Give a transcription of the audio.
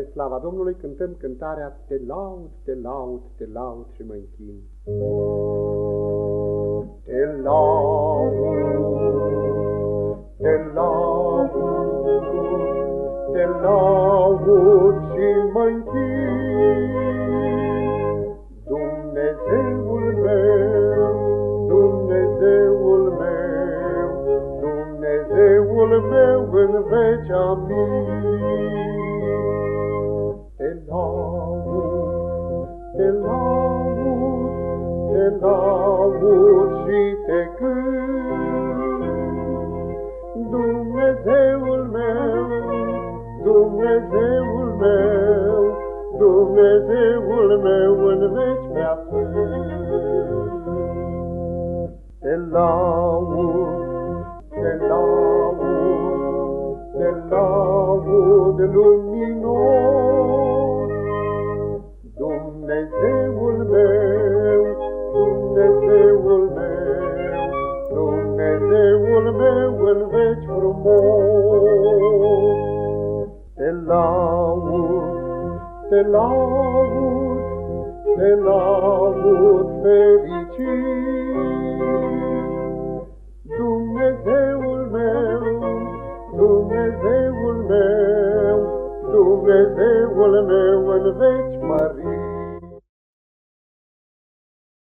Spre slava Domnului cântăm cântarea Te laud, te laud, te laud și mă închin. Te laud, te laud, te laud și mă închin. Dumnezeul meu, Dumnezeul meu, Dumnezeul meu în veci amin. Te laud, te laud și te cânt. Dumnezeul meu, Dumnezeul meu, Dumnezeul meu în veci prea Te laud, te laud, te laud luminos. Dumnezeul meu, Dumnezeul meu, Dumnezeul meu în veci frumos. Te laud, te laud, te laud fericit. Dumnezeul meu, Dumnezeul meu, Dumnezeul meu în veci mări.